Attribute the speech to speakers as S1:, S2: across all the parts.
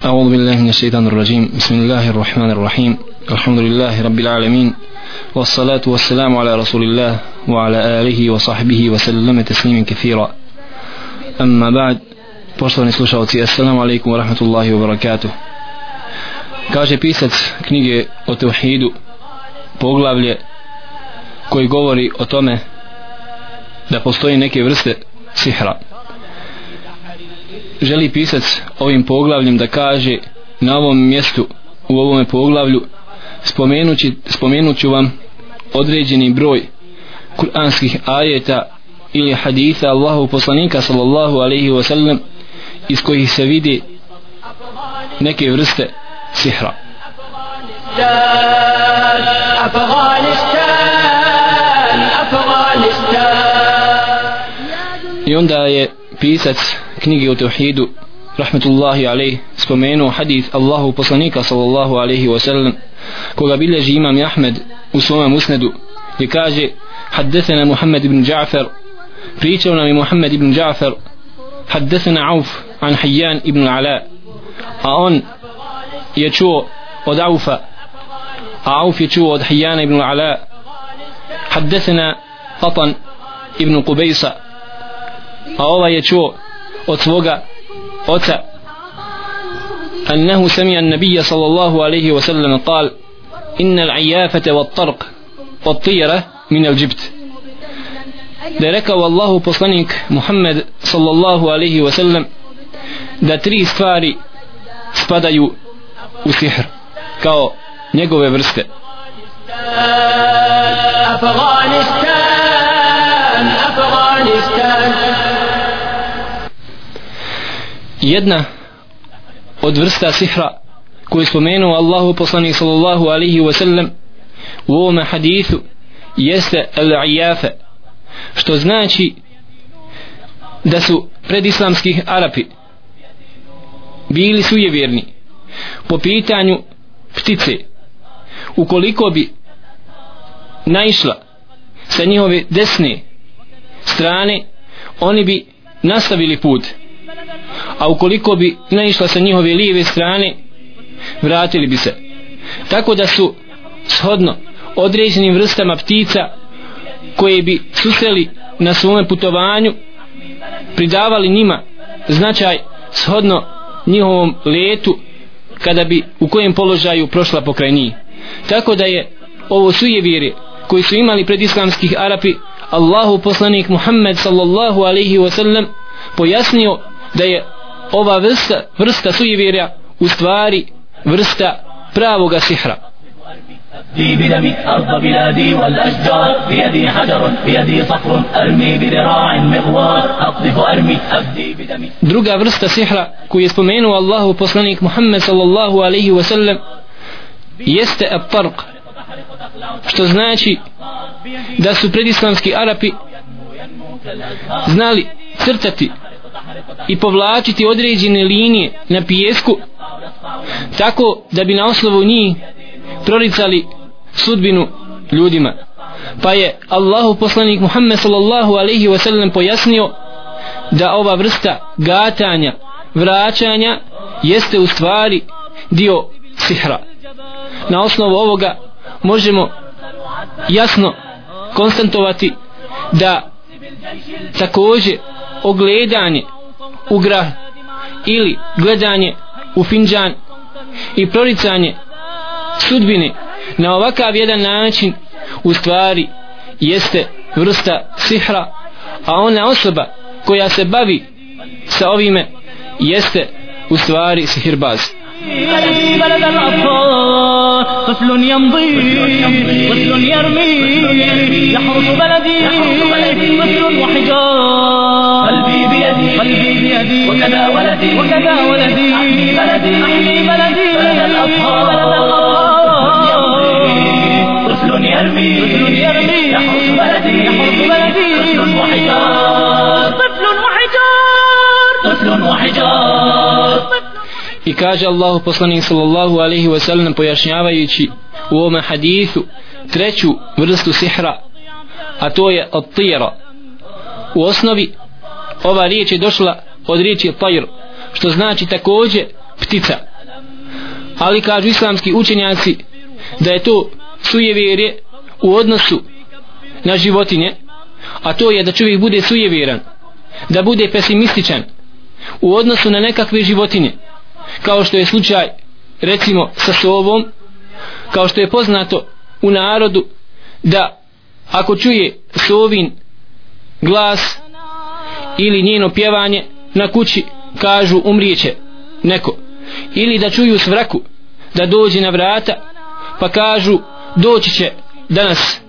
S1: أعوذ بالله من الشيطان الرجيم بسم الله الرحمن الرحيم الحمد لله رب العالمين والصلاة والسلام على رسول الله وعلى آله وصحبه وسلم تسليما كثيرا أما بعد poštovani slušalci assalamu alaikum wa rahmatullahi wa barakatuh kaže pisac knjige o tevhidu poglavlje koji govori o tome da postoji neke vrste sihra želi pisac ovim poglavljem da kaže na ovom mjestu u ovome poglavlju spomenući, spomenuću vam određeni broj kuranskih ajeta ili haditha Allahu poslanika sallallahu alaihi wasallam iz kojih se vidi neke vrste sihra. i onda je pisac knjige o tevhidu rahmetullahi alaih spomenuo hadith Allahu poslanika sallallahu alaihi wa sallam koga bilježi imam Ahmed u svojom usnedu i kaže حدثنا محمد بن جعفر pričao nam je Muhammed ibn Ja'far حدثنا عوف عن حيان ibn Ala a on je čuo od Aufa a Auf je čuo od Hijana ibn Ala حدثنا قطن ibn Qubejsa a ovaj je čuo od svoga oca أنه سمع النبي صلى الله عليه وسلم قال إن العيافة والطرق والطيرة من الجبت da je rekao Allahu poslanik Muhammed sallallahu alaihi wa sallam da tri stvari spadaju u sihr kao njegove vrste Afganistan Afganistan jedna od vrsta sihra koju spomenuo Allahu poslanik sallallahu alaihi wa sallam u ovom hadithu jeste al-ijafe što znači da su predislamskih Arapi bili sujevjerni po pitanju ptice. Ukoliko bi naišla sa njihove desne strane oni bi nastavili put a ukoliko bi naišla sa njihove lijeve strane vratili bi se. Tako da su shodno određenim vrstama ptica koje bi susreli na svome putovanju pridavali njima značaj shodno njihovom letu kada bi u kojem položaju prošla pokraj njih. Tako da je ovo sujevire koji su imali pred islamskih Arapi Allahu poslanik Muhammed sallallahu alaihi wasallam pojasnio da je ova vrsta, vrsta sujevira u stvari vrsta pravoga sihra أبدي بدمي أرض بلادي والأشجار بيدي حجر بيدي صخر أرمي بذراع مغوار أقذف أرمي أبدي بدمي Druga vrsta sihra koju je spomenuo Allahu poslanik Muhammed sallallahu alaihi wa sallam jeste at-tarq što znači da su predislamski Arapi znali crtati i povlačiti određene linije na pijesku tako da bi na osnovu njih proricali sudbinu ljudima. Pa je Allahu poslanik Muhammed sallallahu alaihi wa sallam pojasnio da ova vrsta gatanja vraćanja jeste u stvari dio sihra. Na osnovu ovoga možemo jasno konstantovati da također ogledanje u grah ili gledanje u finđan i proricanje sudbine na ovakav jedan način u stvari jeste vrsta sihra a ona osoba koja se bavi sa ovime jeste u stvari sihirbaz. بلد الأطفال طفل يمضي طفل يرمي. يحرس بلدي طفل وحجار قلبي بيدي قلبي بيدي وكذا ولدي وكذا ولدي أحمي بلدي أحمي بلدي بلد الأطفال طفل يرمي طفل يرمي يحرس بلدي يحرس بلدي طفل وحجار طفل وحجار طفل وحجار I kaže Allahu poslanik sallallahu alaihi wa sallam pojašnjavajući u ovome hadithu treću vrstu sihra a to je od tira u osnovi ova riječ je došla od riječi tajr što znači takođe ptica. Ali kažu islamski učenjaci da je to sujevjerje u odnosu na životinje a to je da čovjek bude sujevjeran da bude pesimističan u odnosu na nekakve životinje kao što je slučaj recimo sa sovom kao što je poznato u narodu da ako čuje sovin glas ili njeno pjevanje na kući kažu umrijeće neko. Ili da čuju svraku da dođe na vrata pa kažu doći će danas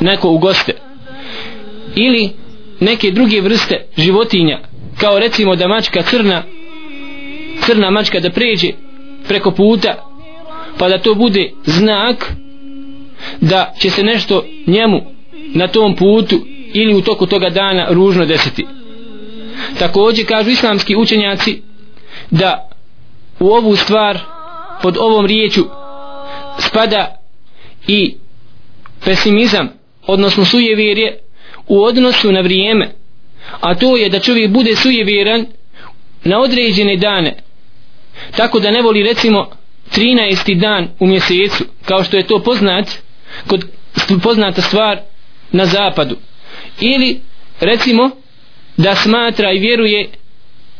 S1: neko u goste. Ili neke druge vrste životinja kao recimo da mačka crna crna mačka da pređe preko puta pa da to bude znak da će se nešto njemu na tom putu ili u toku toga dana ružno desiti. Također kažu islamski učenjaci da u ovu stvar pod ovom riječu spada i pesimizam odnosno sujevjerje u odnosu na vrijeme a to je da čovjek bude sujevjeran na određene dane tako da ne voli recimo 13. dan u mjesecu kao što je to poznat kod poznata stvar na zapadu ili recimo da smatra i vjeruje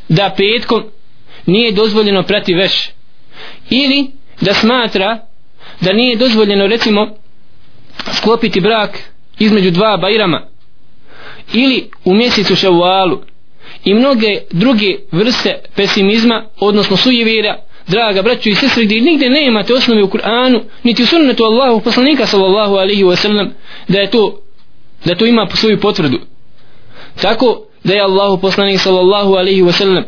S1: da petkom nije dozvoljeno prati veš ili da smatra da nije dozvoljeno recimo sklopiti brak između dva bajrama ili u mjesecu ševalu i mnoge druge vrste pesimizma odnosno sujevira. Draga braću i sestri gdje nigdje ne imate osnove u Kur'anu niti u sunnetu Allahu poslanika sallallahu alaihi wa sallam da je to da to ima svoju potvrdu. Tako da je Allahu poslanik sallallahu alaihi wa sallam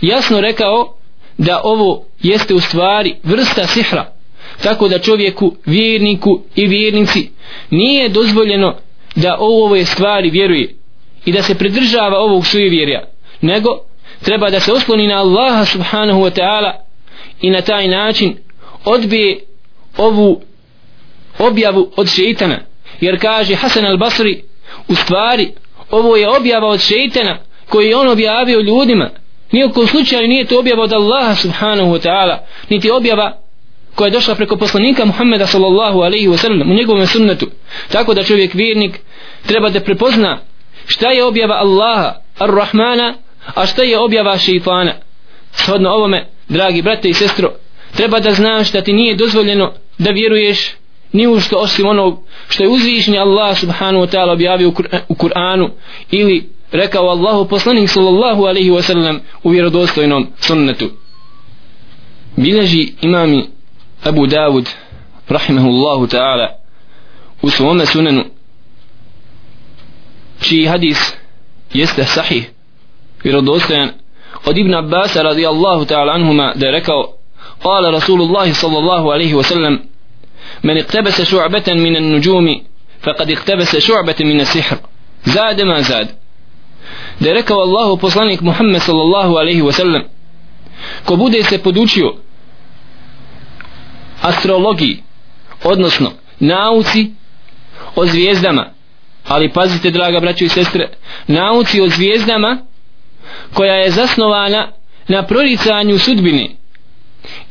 S1: jasno rekao da ovo jeste u stvari vrsta sihra. Tako da čovjeku, vjerniku i vjernici nije dozvoljeno da ovo ove stvari vjeruje i da se pridržava ovog sujevjerja nego treba da se osloni na Allaha subhanahu wa ta'ala i na taj način odbije ovu objavu od šeitana. Jer kaže Hasan al-Basri u stvari ovo je objava od šeitana koji je on objavio ljudima. Nijekom slučaju nije to objava od Allaha subhanahu wa ta'ala niti objava koja je došla preko poslanika Muhammeda sallallahu alaihi wa sallam u njegovom sunnetu. Tako da čovjek vjernik treba da prepozna šta je objava Allaha ar-Rahmana a šta je objava šeitana? Shodno ovome dragi brate i sestro treba da znaš da ti nije dozvoljeno da vjeruješ ni u što osim onog što je uzvišnji Allah subhanahu wa ta'ala objavio u Kur'anu ili rekao Allahu poslanik sallallahu alaihi wa sallam u vjerodostojnom sunnetu. Bileži imami Abu Dawud rahimahullahu ta'ala u svome sunenu čiji hadis jeste sahih vjerodostojan od Ibn Abbas radijallahu ta'ala anhuma da je rekao قال رسول الله صلى الله عليه وسلم من اقتبس شعبة من النجوم فقد اقتبس شعبة من السحر زاد ما زاد da je rekao Allahu poslanik Muhammed sallallahu alaihi wa sallam ko bude se podučio astrologiji odnosno nauci o zvijezdama ali pazite draga braćo i sestre nauci o zvijezdama koja je zasnovana na proricanju sudbine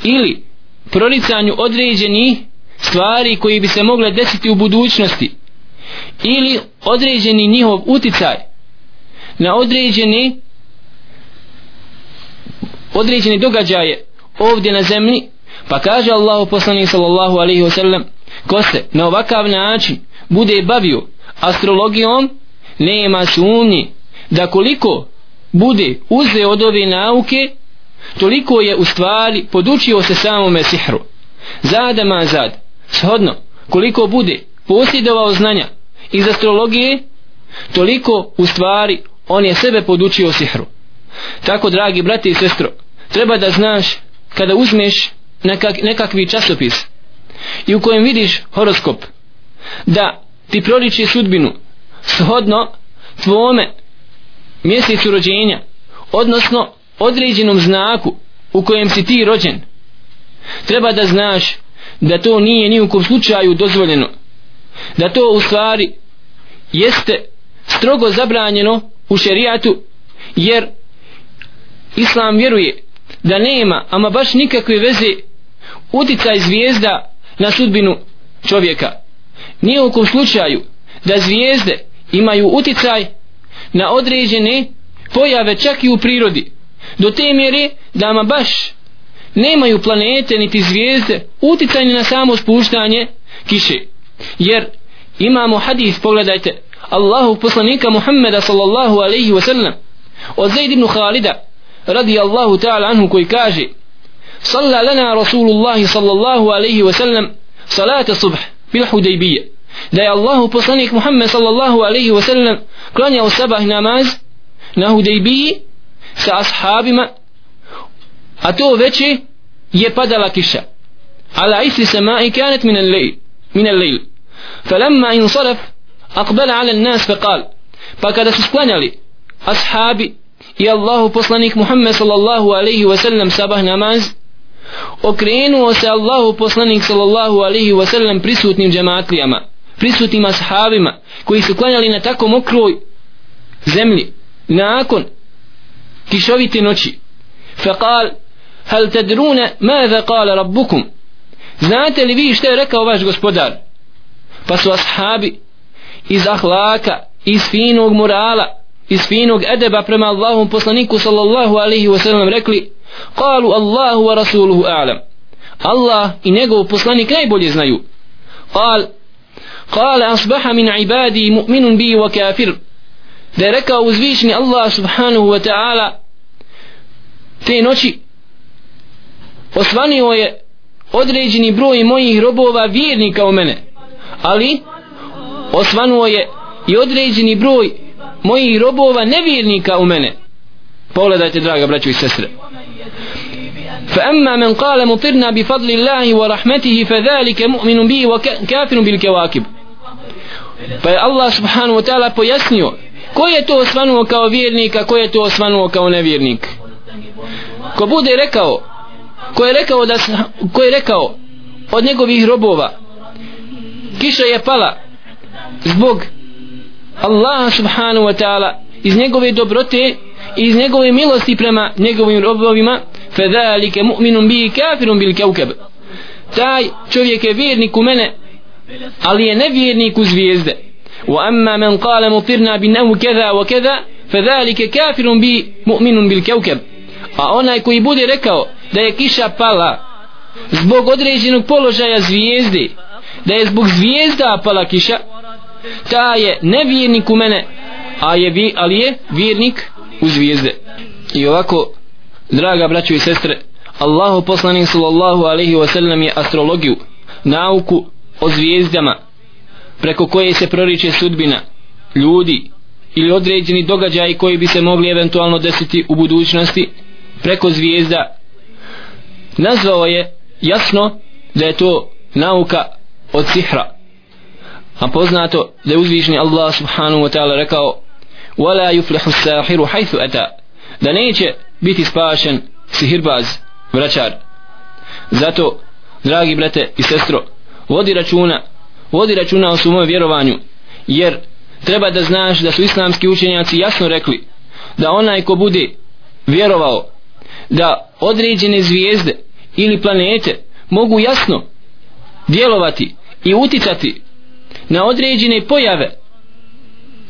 S1: ili proricanju određenih stvari koji bi se mogle desiti u budućnosti ili određeni njihov uticaj na određeni određeni događaje ovdje na zemlji. Pa kaže Allah poslanik sallallahu alaihi wasallam ko se na ovakav način bude bavio astrologijom nema sumnji da koliko bude uzeo od ove nauke toliko je u stvari podučio se samome sihru. Zada ma zad shodno koliko bude posjedovao znanja iz astrologije toliko u stvari on je sebe podučio sihru. Tako dragi brati i sestro treba da znaš kada uzmeš nekak, nekakvi časopis i u kojem vidiš horoskop da ti proliči sudbinu shodno tvome mjesecu rođenja odnosno određenom znaku u kojem si ti rođen. Treba da znaš da to nije ni u kom slučaju dozvoljeno. Da to u stvari jeste strogo zabranjeno u šerijatu jer islam vjeruje da nema ama baš nikakve veze uticaj zvijezda na sudbinu čovjeka. Nije u kom slučaju da zvijezde imaju uticaj na određene pojave čak i u prirodi do te mjere da ama baš nemaju planete niti zvijezde uticajni na samo spuštanje kiše jer imamo hadis pogledajte Allahu poslanika Muhammeda sallallahu alaihi wa sallam od Zaid ibn Khalida radi Allahu ta'ala anhu koji kaže صلى لنا رسول الله صلى الله عليه وسلم صلاة الصبح بالحديبية da je Allahu poslanik Muhammed sallallahu alaihi wa sallam klanjao sabah namaz na Hudejbiji sa ashabima a to veće je padala kiša. Ala isli samai kanet min al-lejl min al-lejl falamma insaraf aqbala ala nas faqal pa kada su sklanjali ashabi i Allahu poslanik Muhammed sallallahu alaihi wa sallam sabah namaz okrenuo se Allahu poslanik sallallahu alaihi wa sallam prisutnim džematlijama prisutnim ashabima koji su klanjali na tako mokroj zemlji nakon kišovite noći. Faqal hal tadruna madha qala rabbukum? Znate li vi što je rekao vaš gospodar? Pa su ashabi iz ahlaka iz finog morala iz finog edeba prema Allahom poslaniku sallallahu alaihi wasallam rekli qalu Allahu wa rasuluhu a'lam. Allah i njegov poslanik najbolje znaju. قال أصبح من عبادي مؤمن بي وكافر ذلك أوزويشني الله سبحانه وتعالى te noći osvanio je određeni broj mojih robova vjernika u mene ali osvanuo je i određeni broj mojih robova nevjernika u mene. Pogledajte draga braćo i sestre فأما من قال مطرنا بفضل الله ورحمته فذلك مؤمن به وكافر بالكواكب pa je Allah subhanahu wa ta'ala pojasnio ko je to osvanuo kao vjernik a ko je to osvanuo kao nevjernik ko bude rekao ko je rekao da ko je rekao od njegovih robova kiša je pala zbog Allah subhanahu wa ta'ala iz njegove dobrote i iz njegove milosti prema njegovim robovima fedalike mu'minun bi kafirun bil kaukab taj čovjek je vjernik u mene ali je nevjernik u zvijezde. Wa amma man qala mutirna bi nahu kaza wa kaza fedalike kafirun bi mu'minun bil kaukab a onaj koji bude rekao da je kiša pala zbog određenog položaja zvijezde da je zbog zvijezda pala kiša ta je nevjernik u mene a je, ali je vjernik u zvijezde. I ovako draga braćo i sestre Allahu poslanik sallallahu alaihi wasallam je astrologiju nauku o zvijezdama preko koje se proriče sudbina ljudi ili određeni događaji koji bi se mogli eventualno desiti u budućnosti preko zvijezda. Nazvao je jasno da je to nauka od sihra. A poznato da je uzvišni Allah subhanahu wa ta'ala rekao ولا يفلح الساحر حيث أتى. Da neće biti spašen sihirbaz vraćar. Zato dragi brate i sestro vodi računa vodi računa o svom vjerovanju jer treba da znaš da su islamski učenjaci jasno rekli da onaj ko bude vjerovao da određene zvijezde ili planete mogu jasno djelovati i uticati na određene pojave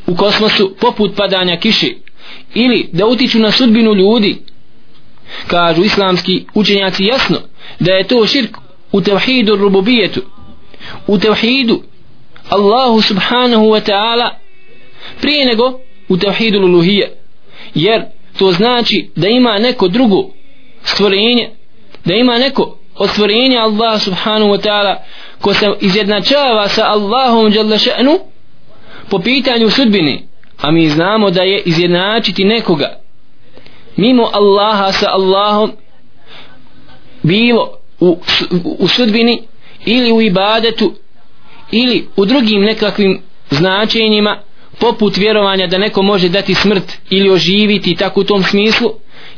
S1: u kosmosu poput padanja kiše ili da utiču na sudbinu ljudi. Kažu islamski učenjaci jasno da je to širk u tevhidu rububijetu u tevhidu Allahu subhanahu wa ta'ala prije nego u tevhidu luluhije jer to znači da ima neko drugo stvorenje da ima neko od stvorenja Allaha subhanahu wa ta'ala ko se izjednačava sa Allahom jalla še'nu po pitanju sudbine a mi znamo da je izjednačiti nekoga mimo Allaha sa Allahom bilo u, u sudbini ili u ibadetu ili u drugim nekakvim značenjima poput vjerovanja da neko može dati smrt ili oživiti tako u tom smislu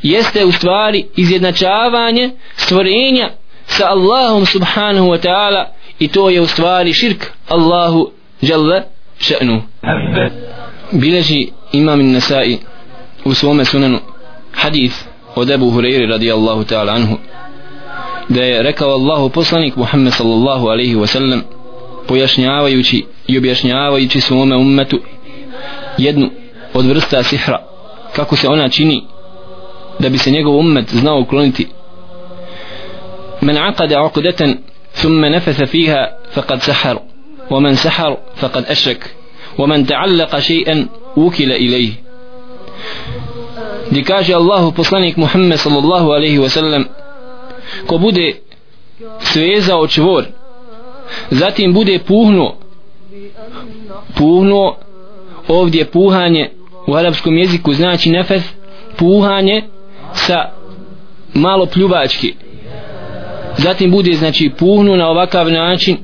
S1: jeste u stvari izjednačavanje stvorenja sa Allahom subhanahu wa ta'ala i to je u stvari širk Allahu jalla še'nu bileži imam in nasai u svome sunanu hadith od Ebu Hureyri radijallahu ta'ala anhu da je rekao Allahu poslanik Muhammed sallallahu alaihi wa sallam pojašnjavajući i objašnjavajući svome ummetu jednu od vrsta sihra kako se ona čini da bi se njegov ummet znao ukloniti من عقد عقدة ثم نفث فيها فقد سحر ومن سحر فقد أشرك ومن تعلق شيئا وكل إليه di kaže Allahu poslanik Muhammed sallallahu alaihi wa sallam ko bude svezao čvor zatim bude puhnuo puhnuo ovdje puhanje u arapskom jeziku znači nefes puhanje sa malo pljuvački zatim bude znači puhnu na ovakav način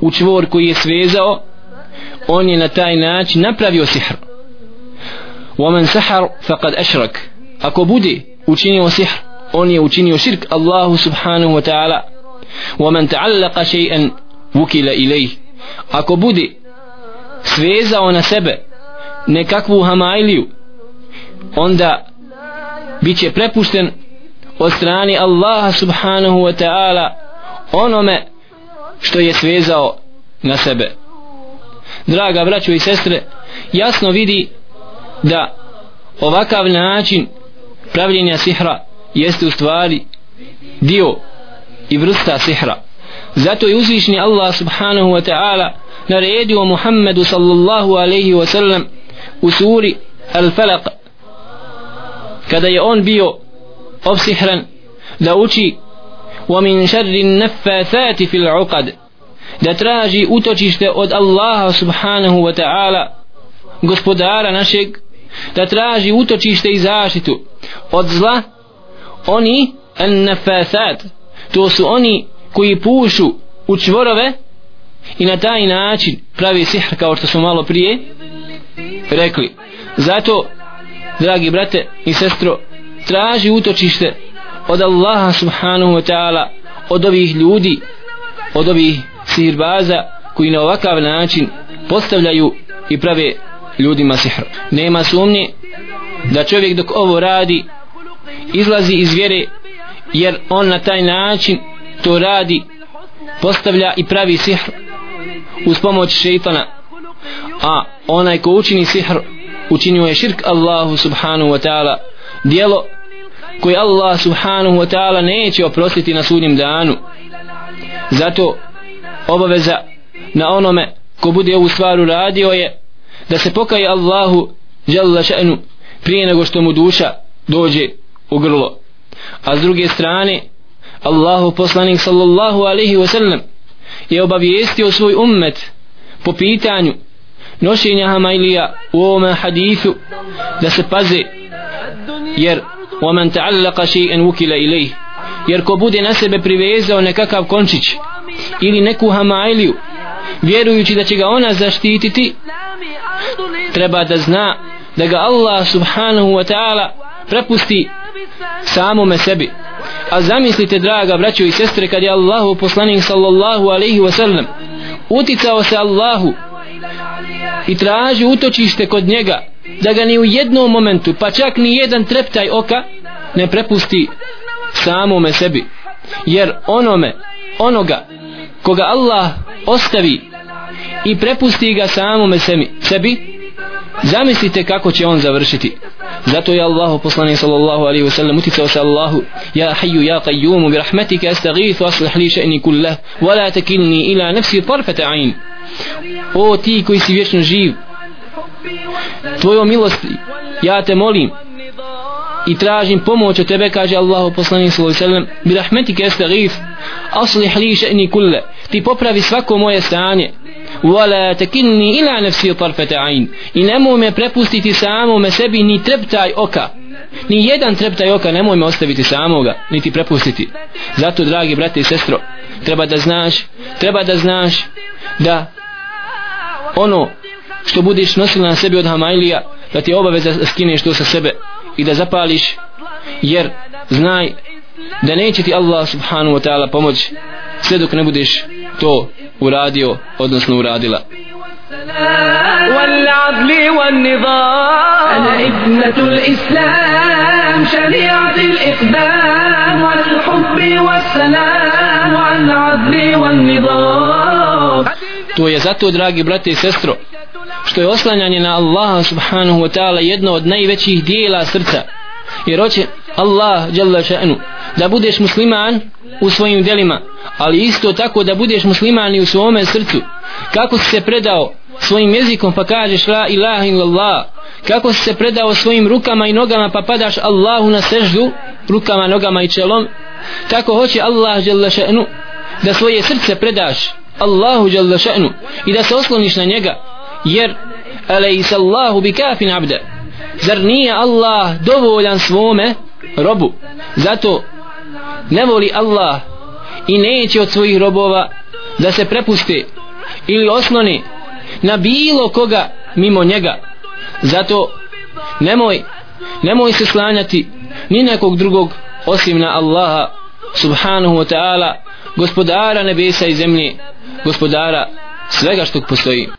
S1: u čvor koji je svezao on je na taj način napravio sihr ومن سحر فقد أشرك ako bude učinio sihr on je učinio širk Allahu subhanahu wa ta'ala ومن تعلق شيئا وكل إليه ako bude svezao na sebe nekakvu hamajliju onda bit će prepušten od strani Allaha subhanahu wa ta'ala onome što je svezao na sebe. Draga braćo i sestre jasno vidi da ovakav način pravljenja sihra jeste u stvari dio i vrsta sihra. Zato je uzvišni Allah subhanahu wa ta'ala naredio Muhammedu sallallahu alaihi wa sallam u suri Al-Falaq kada je on bio obsihran da uči ومن شر النفاثات في العقد da traži utočište od Allaha subhanahu wa ta'ala gospodara našeg da traži utočište i zaštitu od zla oni an nafasat to su oni koji pušu u čvorove i na taj način pravi sihr kao što smo malo prije rekli zato dragi brate i sestro traži utočište od Allaha subhanahu wa ta'ala od ovih ljudi od ovih sihirbaza koji na ovakav način postavljaju i prave ljudima sihr. Nema sumnje da čovjek dok ovo radi izlazi iz vjere jer on na taj način to radi postavlja i pravi sihr uz pomoć šeitana. A onaj ko učini sihr učinio je širk Allahu subhanahu wa ta'ala dijelo koji Allah subhanahu wa ta'ala neće oprostiti na sudnjem danu. Zato obaveza na onome ko bude ovu stvar uradio je da se pokaje Allahu jalla še'nu prije nego što mu duša dođe u grlo. A s druge strane Allahu poslanik sallallahu alaihi wa sallam je obavijestio svoj ummet po pitanju nošenja hamailija u ovome hadithu da se paze jer ومن تعلق شيئا وكل إليه jer ko bude na sebe privezao nekakav končić ili neku hamailiju vjerujući da će ga ona zaštititi treba da zna da ga Allah subhanahu wa ta'ala prepusti samome sebi a zamislite draga braćo i sestre kad je Allahu poslanik sallallahu alaihi wa sallam uticao se Allahu i traži utočište kod njega da ga ni u jednom momentu pa čak ni jedan treptaj oka ne prepusti samome sebi. Jer onome onoga koga Allah ostavi i prepusti ga samome sebi zamislite kako će on završiti. Zato je Allahu poslanik sallallahu alaihi wasallam uticao se Allahu ja hayyu ja qayyumu bi rahmatika astaghithu aslih li sha'ni kullah wa la takilni ila nafsi tarfata ayn. O ti koji si vječno živ tvojom milosti ja te molim i tražim pomoć od tebe kaže Allahu poslanik sallallahu alejhi ve sellem bi rahmetike astaghif aslih li sha'ni kulli ti popravi svako moje stanje. Wala takinni ila nafsi tarfata ayn. I nemoj me prepustiti samome sebi ni treptaj oka. Ni jedan treptaj oka nemoj me ostaviti samoga niti prepustiti. Zato dragi brate i sestro treba da znaš treba da znaš da ono što budeš nosila na sebi od Hamailija da ti obaveza da skineš to sa sebe i da zapališ jer znaj da neće ti Allah subhanahu wa ta'ala pomoć sve dok ne budeš to uradio odnosno uradila والعدل والنظام أنا ابنة الإسلام شريعة الإقدام والحق
S2: الحب والسلام عن العدل والنظام
S1: To je zato, dragi brate i sestro, što je oslanjanje na Allaha subhanahu wa ta'ala jedno od najvećih dijela srca. Jer hoće Allah jalla še'nu da budeš musliman u svojim delima, ali isto tako da budeš musliman i u svome srcu. Kako si se predao svojim jezikom pa kažeš la ilaha illallah, kako si se predao svojim rukama i nogama pa padaš Allahu na seždu, rukama, nogama i čelom, tako hoće Allah jalla še'nu da svoje srce predaš Allahu jalla še'nu i da se osloniš na njega jer alejsa Allahu bi kafin abda zar nije Allah dovoljan svome robu? Zato ne voli Allah i neće od svojih robova da se prepuste ili osloni na bilo koga mimo njega. Zato nemoj nemoj se slanjati ni nekog drugog osim na Allaha subhanahu wa ta'ala gospodara nebesa i zemlje gospodara svega što postoji.